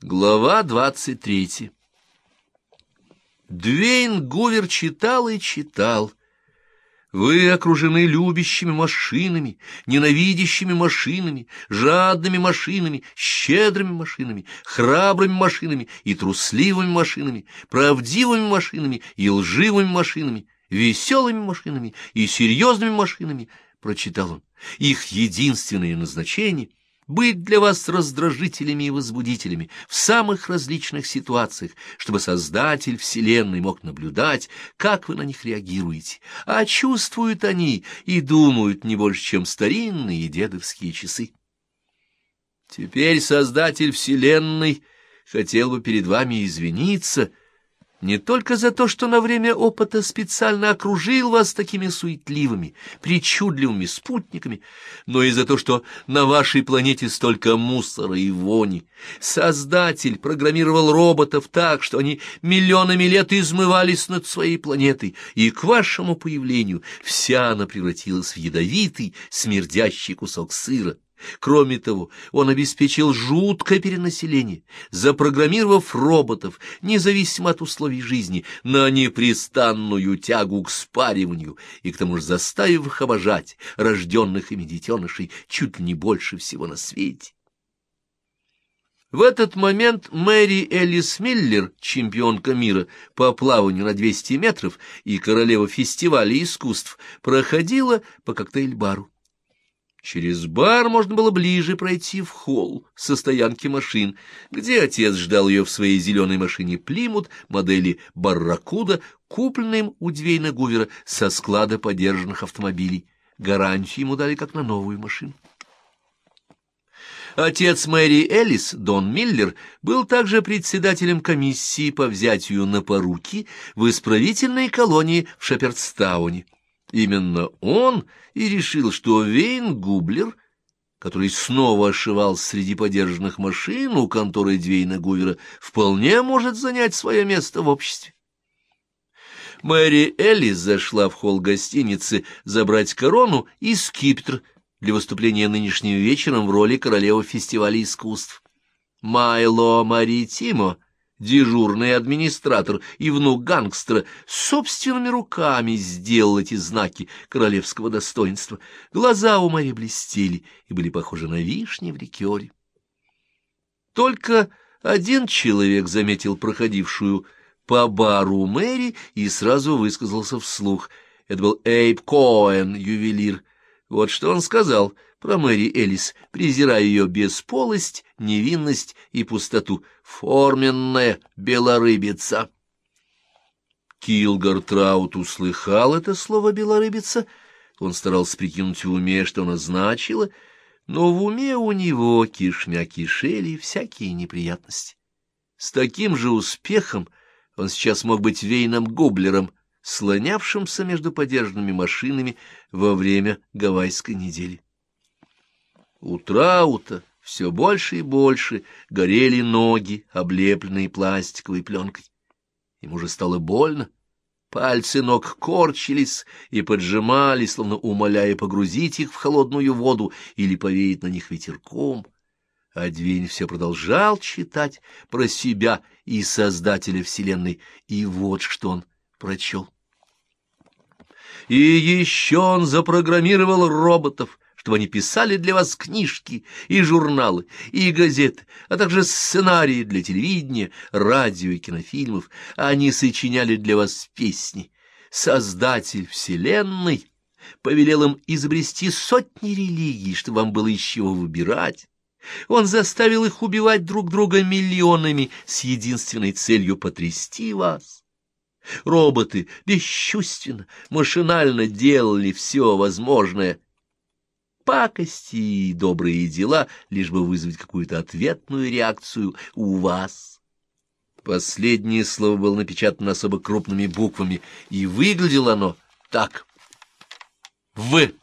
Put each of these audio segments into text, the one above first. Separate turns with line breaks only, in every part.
Глава двадцать третья Двейн Гувер читал и читал. Вы окружены любящими машинами, ненавидящими машинами, жадными машинами, щедрыми машинами, храбрыми машинами и трусливыми машинами, правдивыми машинами и лживыми машинами, веселыми машинами и серьезными машинами, — прочитал он. Их единственное назначение — быть для вас раздражителями и возбудителями в самых различных ситуациях, чтобы Создатель Вселенной мог наблюдать, как вы на них реагируете, а чувствуют они и думают не больше, чем старинные дедовские часы. Теперь Создатель Вселенной хотел бы перед вами извиниться — не только за то, что на время опыта специально окружил вас такими суетливыми, причудливыми спутниками, но и за то, что на вашей планете столько мусора и вони. Создатель программировал роботов так, что они миллионами лет измывались над своей планетой, и к вашему появлению вся она превратилась в ядовитый, смердящий кусок сыра. Кроме того, он обеспечил жуткое перенаселение, запрограммировав роботов, независимо от условий жизни, на непрестанную тягу к спариванию и к тому же заставив их обожать рожденных ими детенышей чуть ли не больше всего на свете. В этот момент Мэри Элис Миллер, чемпионка мира по плаванию на 200 метров и королева фестиваля искусств, проходила по коктейль-бару. Через бар можно было ближе пройти в холл со стоянки машин, где отец ждал ее в своей зеленой машине «Плимут» модели «Барракуда», купленной им у Двейна Гувера со склада подержанных автомобилей. Гарантию ему дали как на новую машину. Отец Мэри Элис, Дон Миллер, был также председателем комиссии по взятию на поруки в исправительной колонии в Шепердстауне. Именно он и решил, что Вейн Гублер, который снова ошивал среди подержанных машин у конторы Двейна Гувера, вполне может занять свое место в обществе. Мэри Эллис зашла в холл гостиницы забрать корону и скипетр для выступления нынешним вечером в роли королевы фестиваля искусств. Майло Маритимо — дежурный администратор и внук гангстера, собственными руками сделал эти знаки королевского достоинства. Глаза у Мари блестели и были похожи на вишни в ликере. Только один человек заметил проходившую по бару Мэри и сразу высказался вслух. Это был Эйб Коэн, ювелир. Вот что он сказал — про Мэри Элис, презирая ее бесполость, невинность и пустоту. Форменная белорыбица. Килгар Траут услыхал это слово «белорыбица». Он старался прикинуть в уме, что оно значило, но в уме у него кишмя кишели всякие неприятности. С таким же успехом он сейчас мог быть Вейном Гублером, слонявшимся между подержанными машинами во время гавайской недели. У Траута все больше и больше горели ноги, облепленные пластиковой пленкой. Ему же стало больно. Пальцы ног корчились и поджимали, словно умоляя погрузить их в холодную воду или повеять на них ветерком. А Двень все продолжал читать про себя и Создателя Вселенной, и вот что он прочел. И еще он запрограммировал роботов — чтобы они писали для вас книжки и журналы, и газеты, а также сценарии для телевидения, радио и кинофильмов. Они сочиняли для вас песни. Создатель Вселенной повелел им изобрести сотни религий, чтобы вам было из чего выбирать. Он заставил их убивать друг друга миллионами с единственной целью потрясти вас. Роботы бесчувственно, машинально делали все возможное — пакости и добрые дела, лишь бы вызвать какую-то ответную реакцию у вас. Последнее слово было напечатано особо крупными буквами, и выглядело оно так. В-А-С.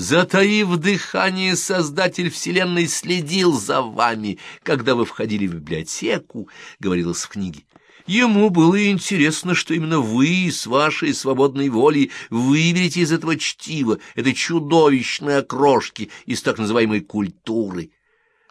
Затаив дыхание, Создатель Вселенной следил за вами, когда вы входили в библиотеку, говорилось в книге. Ему было интересно, что именно вы с вашей свободной волей выберете из этого чтива, этой чудовищной окрошки из так называемой культуры.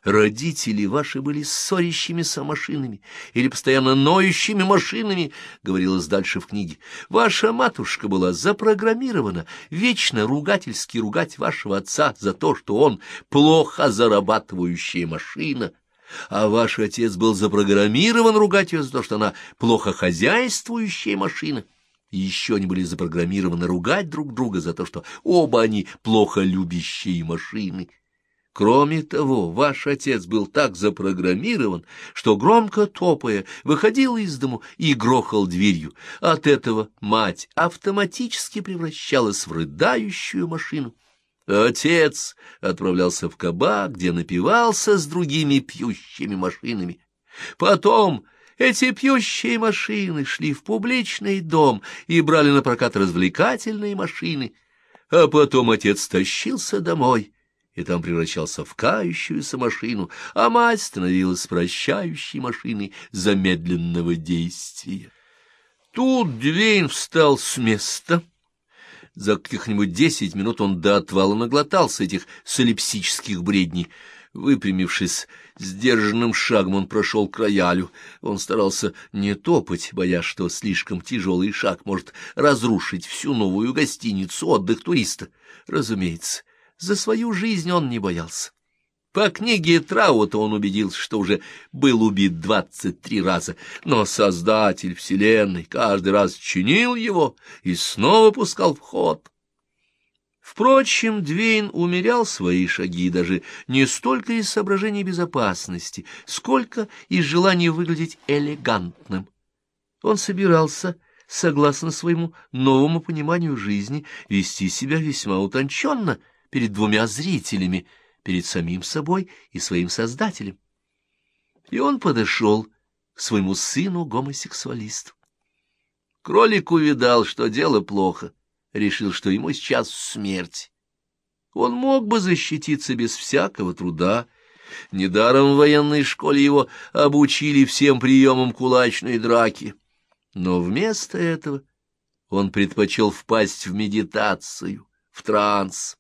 Родители ваши были ссорящимися машинами или постоянно ноющими машинами, говорилось дальше в книге. Ваша матушка была запрограммирована вечно ругательски ругать вашего отца за то, что он плохо зарабатывающая машина, а ваш отец был запрограммирован ругать ее за то, что она плохо хозяйствующая машина. И еще они были запрограммированы ругать друг друга за то, что оба они плохо любящие машины. Кроме того, ваш отец был так запрограммирован, что, громко топая, выходил из дому и грохал дверью. От этого мать автоматически превращалась в рыдающую машину. Отец отправлялся в кабак, где напивался с другими пьющими машинами. Потом эти пьющие машины шли в публичный дом и брали на прокат развлекательные машины, а потом отец тащился домой и там превращался в кающуюся машину, а мать становилась прощающей машиной замедленного действия. Тут Двейн встал с места — за каких-нибудь десять минут он до отвала наглотался этих солипсических бредней. Выпрямившись, сдержанным шагом он прошел к роялю. Он старался не топать, боясь, что слишком тяжелый шаг может разрушить всю новую гостиницу отдых туриста. Разумеется, за свою жизнь он не боялся. По книге Траута он убедился, что уже был убит двадцать три раза, но Создатель Вселенной каждый раз чинил его и снова пускал в ход. Впрочем, Двейн умерял свои шаги даже не столько из соображений безопасности, сколько из желания выглядеть элегантным. Он собирался, согласно своему новому пониманию жизни, вести себя весьма утонченно перед двумя зрителями — перед самим собой и своим создателем. И он подошел к своему сыну-гомосексуалисту. Кролик увидал, что дело плохо, решил, что ему сейчас смерть. Он мог бы защититься без всякого труда. Недаром в военной школе его обучили всем приемам кулачной драки. Но вместо этого он предпочел впасть в медитацию, в транс.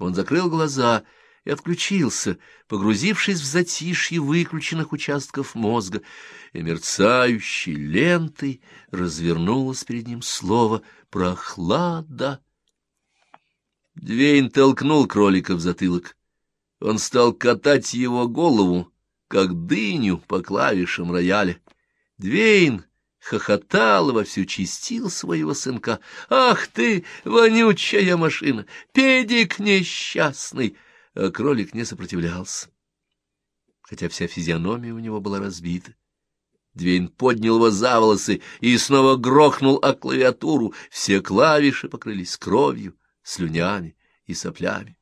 Он закрыл глаза и отключился, погрузившись в затишье выключенных участков мозга, и мерцающей лентой развернулось перед ним слово «прохлада». Двейн толкнул кролика в затылок. Он стал катать его голову, как дыню по клавишам рояля. Двейн хохотал во всю чистил своего сынка. «Ах ты, вонючая машина! Педик несчастный!» А кролик не сопротивлялся, хотя вся физиономия у него была разбита. Двейн поднял его за волосы и снова грохнул о клавиатуру. Все клавиши покрылись кровью, слюнями и соплями.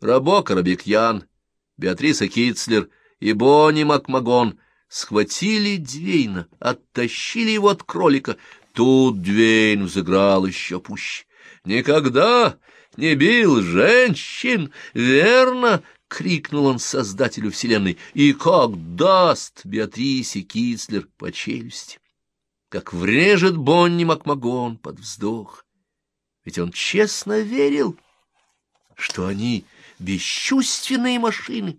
Рабо Карабекьян, Беатриса Китцлер и Бонни Макмагон — схватили Двейна, оттащили его от кролика. Тут Двейн взыграл еще пуще. «Никогда не бил женщин, верно?» — крикнул он создателю вселенной. «И как даст Беатрисе Кислер по челюсти!» Как врежет Бонни Макмагон под вздох. Ведь он честно верил, что они бесчувственные машины.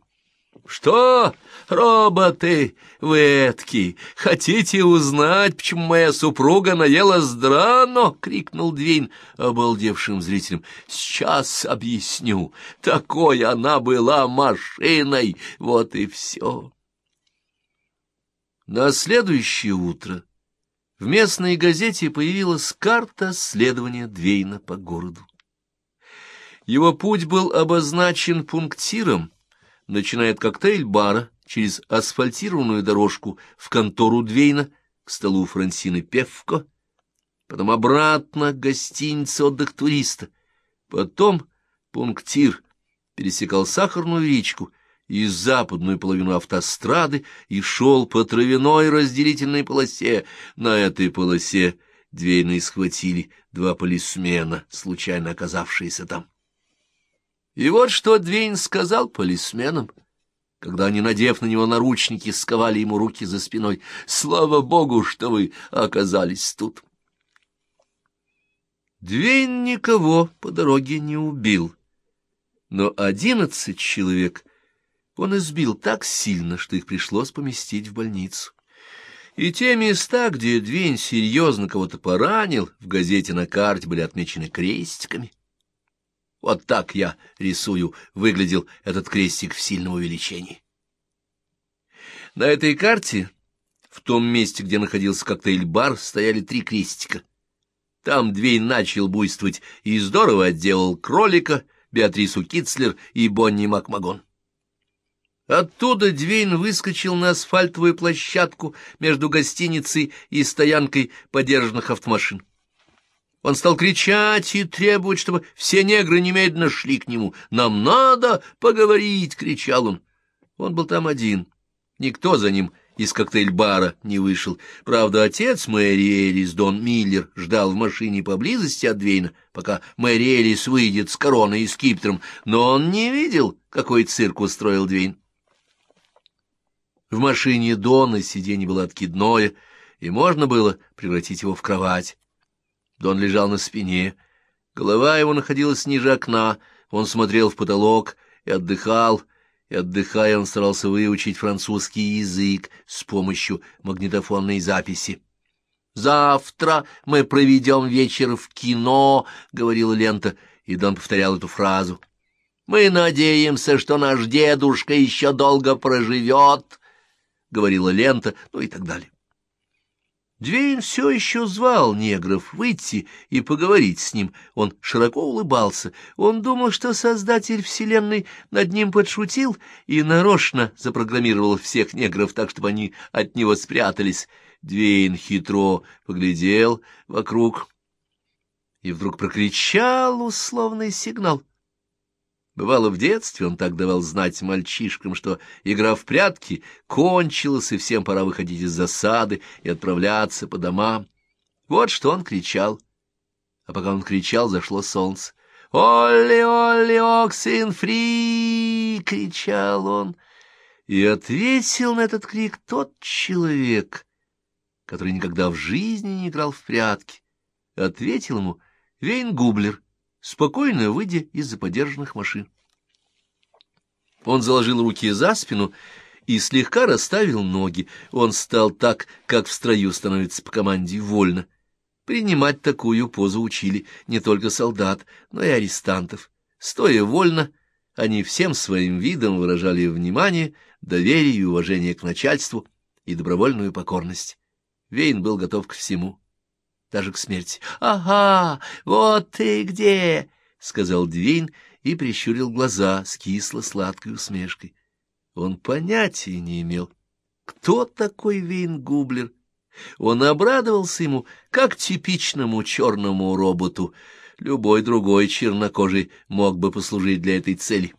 «Что, роботы, вы этки, хотите узнать, почему моя супруга наелась драно?» — крикнул Двейн обалдевшим зрителям. «Сейчас объясню. Такой она была машиной. Вот и все». На следующее утро в местной газете появилась карта следования Двейна по городу. Его путь был обозначен пунктиром — начиная от коктейль-бара через асфальтированную дорожку в контору Двейна к столу Франсины Певко, потом обратно к гостинице «Отдых туриста», потом пунктир пересекал Сахарную речку и западную половину автострады и шел по травяной разделительной полосе. На этой полосе Двейна схватили два полисмена, случайно оказавшиеся там. И вот что Двейн сказал полисменам. когда они, надев на него наручники, сковали ему руки за спиной. «Слава Богу, что вы оказались тут!» Двейн никого по дороге не убил, но одиннадцать человек он избил так сильно, что их пришлось поместить в больницу. И те места, где Двейн серьезно кого-то поранил, в газете на карте были отмечены крестиками. Вот так я рисую, выглядел этот крестик в сильном увеличении. На этой карте, в том месте, где находился коктейль-бар, стояли три крестика. Там Двейн начал буйствовать и здорово отделал кролика, Беатрису Китцлер и Бонни Макмагон. Оттуда Двейн выскочил на асфальтовую площадку между гостиницей и стоянкой подержанных автомашин. Он стал кричать и требовать, чтобы все негры немедленно шли к нему. «Нам надо поговорить!» — кричал он. Он был там один. Никто за ним из коктейль-бара не вышел. Правда, отец Мэри Элис, Дон Миллер, ждал в машине поблизости от Двейна, пока Мэри Элис выйдет с короной и скипетром, но он не видел, какой цирк устроил Двейн. В машине Дона сиденье было откидное, и можно было превратить его в кровать. Дон лежал на спине, голова его находилась ниже окна, он смотрел в потолок и отдыхал, и, отдыхая, он старался выучить французский язык с помощью магнитофонной записи. «Завтра мы проведем вечер в кино», — говорила лента, и Дон повторял эту фразу. «Мы надеемся, что наш дедушка еще долго проживет», — говорила лента, ну и так далее. Двейн все еще звал негров выйти и поговорить с ним. Он широко улыбался. Он думал, что Создатель Вселенной над ним подшутил и нарочно запрограммировал всех негров так, чтобы они от него спрятались. Двейн хитро поглядел вокруг и вдруг прокричал условный сигнал. Бывало, в детстве он так давал знать мальчишкам, что игра в прятки кончилась, и всем пора выходить из засады и отправляться по домам. Вот что он кричал. А пока он кричал, зашло солнце. «Олли, Олли, Оксин, фри!» — кричал он. И ответил на этот крик тот человек, который никогда в жизни не играл в прятки. Ответил ему Вейн Гублер — спокойно выйдя из-за подержанных машин. Он заложил руки за спину и слегка расставил ноги. Он стал так, как в строю становится по команде вольно. Принимать такую позу учили не только солдат, но и арестантов. Стоя вольно, они всем своим видом выражали внимание, доверие и уважение к начальству и добровольную покорность. Вейн был готов к всему даже к смерти. — Ага, вот ты где! — сказал Двейн и прищурил глаза с кисло-сладкой усмешкой. Он понятия не имел, кто такой Вейн Гублер. Он обрадовался ему, как типичному черному роботу. Любой другой чернокожий мог бы послужить для этой цели.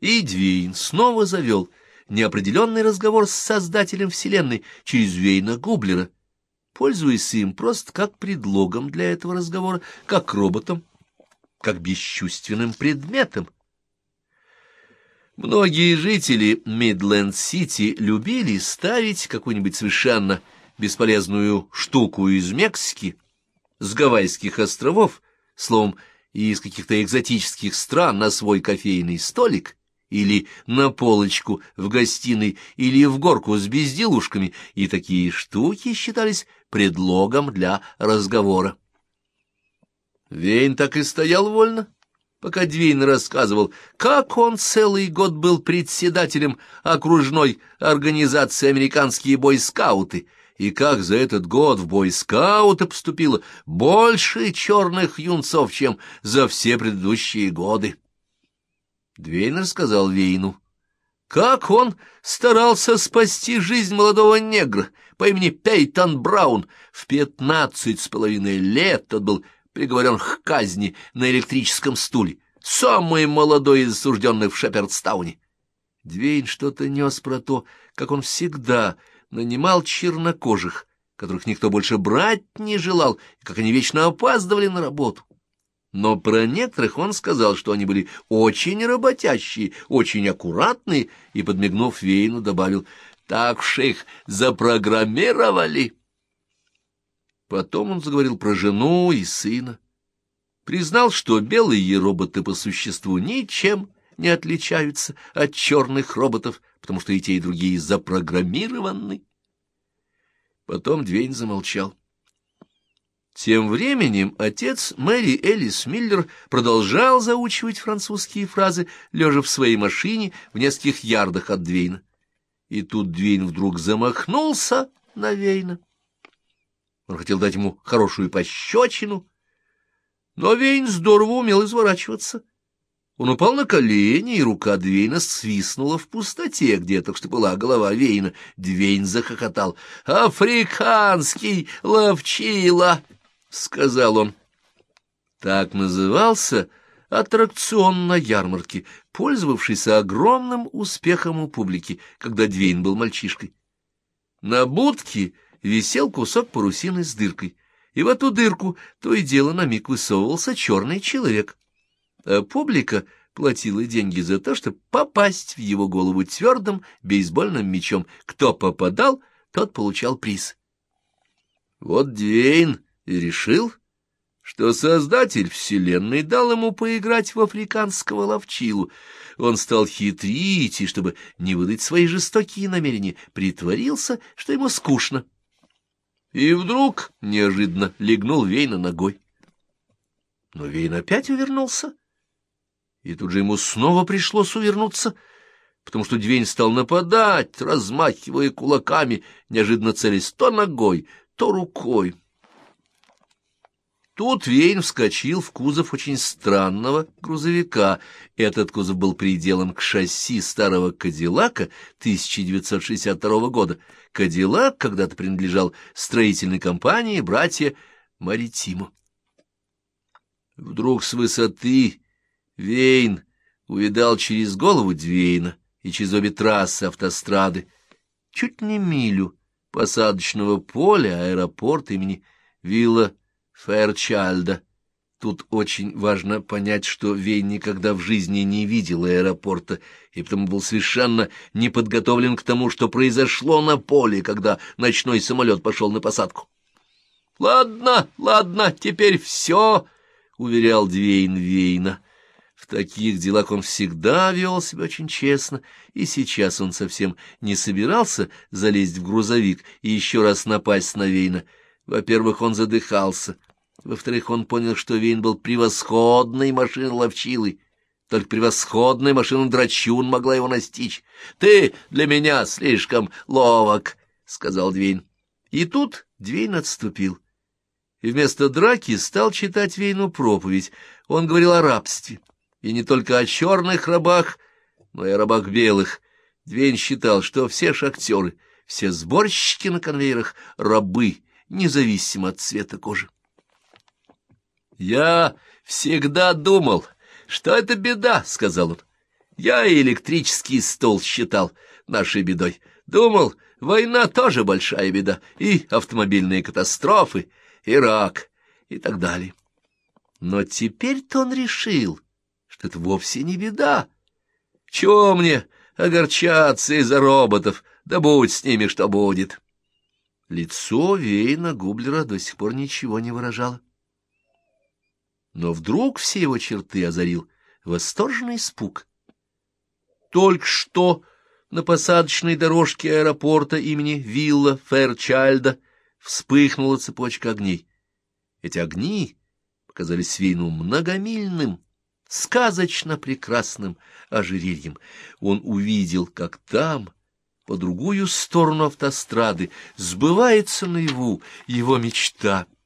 И Двейн снова завел неопределенный разговор с Создателем Вселенной через Вейна Гублера — пользуясь им просто как предлогом для этого разговора, как роботом, как бесчувственным предметом. Многие жители Мидленд-Сити любили ставить какую-нибудь совершенно бесполезную штуку из Мексики, с Гавайских островов, словом, из каких-то экзотических стран на свой кофейный столик или на полочку в гостиной, или в горку с безделушками, и такие штуки считались предлогом для разговора. Вейн так и стоял вольно, пока Двейн рассказывал, как он целый год был председателем окружной организации «Американские бойскауты», и как за этот год в бойскауты поступило больше черных юнцов, чем за все предыдущие годы. Двейн рассказал Вейну, как он старался спасти жизнь молодого негра по имени Пейтон Браун. В пятнадцать с половиной лет тот был приговорен к казни на электрическом стуле, самый молодой из осужденных в Шепердстауне. Двейн что-то нес про то, как он всегда нанимал чернокожих, которых никто больше брать не желал, и как они вечно опаздывали на работу. Но про некоторых он сказал, что они были очень работящие, очень аккуратные, и, подмигнув Вейну, добавил, так уж их запрограммировали. Потом он заговорил про жену и сына. Признал, что белые роботы по существу ничем не отличаются от черных роботов, потому что и те, и другие запрограммированы. Потом Двейн замолчал. Тем временем отец Мэри Элис Миллер продолжал заучивать французские фразы, лежа в своей машине в нескольких ярдах от Двейна. И тут Двейн вдруг замахнулся на Вейна. Он хотел дать ему хорошую пощечину, но Вейн здорово умел изворачиваться. Он упал на колени, и рука Двейна свистнула в пустоте, где только что была голова Вейна. Двейн захохотал. «Африканский ловчила!» — сказал он. Так назывался аттракцион на ярмарке, пользовавшийся огромным успехом у публики, когда Двейн был мальчишкой. На будке висел кусок парусины с дыркой, и в эту дырку то и дело на миг высовывался черный человек. А публика платила деньги за то, чтобы попасть в его голову твердым бейсбольным мечом. Кто попадал, тот получал приз. Вот Двейн и решил, что создатель вселенной дал ему поиграть в африканского ловчилу. Он стал хитрить, и, чтобы не выдать свои жестокие намерения, притворился, что ему скучно. И вдруг неожиданно легнул Вейна ногой. Но Вейн опять увернулся, и тут же ему снова пришлось увернуться, потому что Двейн стал нападать, размахивая кулаками, неожиданно целясь то ногой, то рукой. Тут Вейн вскочил в кузов очень странного грузовика. Этот кузов был приделан к шасси старого Кадиллака 1962 года. Кадиллак когда-то принадлежал строительной компании братья Маритимо. Вдруг с высоты Вейн увидал через голову Двейна и через обе трассы автострады чуть не милю посадочного поля аэропорта имени Вилла Фэрчальда. Тут очень важно понять, что Вейн никогда в жизни не видел аэропорта, и потому был совершенно не подготовлен к тому, что произошло на поле, когда ночной самолет пошел на посадку. — Ладно, ладно, теперь все, — уверял Двейн Вейна. В таких делах он всегда вел себя очень честно, и сейчас он совсем не собирался залезть в грузовик и еще раз напасть на Вейна. Во-первых, он задыхался — во-вторых, он понял, что Вейн был превосходной машиной-ловчилой. Только превосходная машина-драчун могла его настичь. — Ты для меня слишком ловок, — сказал Двейн. И тут Двейн отступил. И вместо драки стал читать Вейну проповедь. Он говорил о рабстве. И не только о черных рабах, но и о рабах белых. Двейн считал, что все шахтеры, все сборщики на конвейерах — рабы, независимо от цвета кожи. «Я всегда думал, что это беда», — сказал он. «Я электрический стол считал нашей бедой. Думал, война тоже большая беда, и автомобильные катастрофы, и рак, и так далее. Но теперь-то он решил, что это вовсе не беда. Чего мне огорчаться из-за роботов, да будь с ними, что будет». Лицо Вейна Гублера до сих пор ничего не выражало. Но вдруг все его черты озарил восторженный испуг. Только что на посадочной дорожке аэропорта имени Вилла Фэрчальда вспыхнула цепочка огней. Эти огни показались Свейну многомильным, сказочно прекрасным ожерельем. Он увидел, как там, по другую сторону автострады, сбывается наяву его мечта —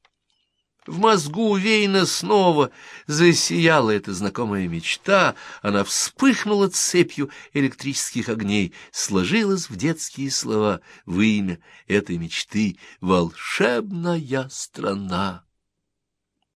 в мозгу Вейна снова засияла эта знакомая мечта, она вспыхнула цепью электрических огней, сложилась в детские слова в имя этой мечты «Волшебная страна».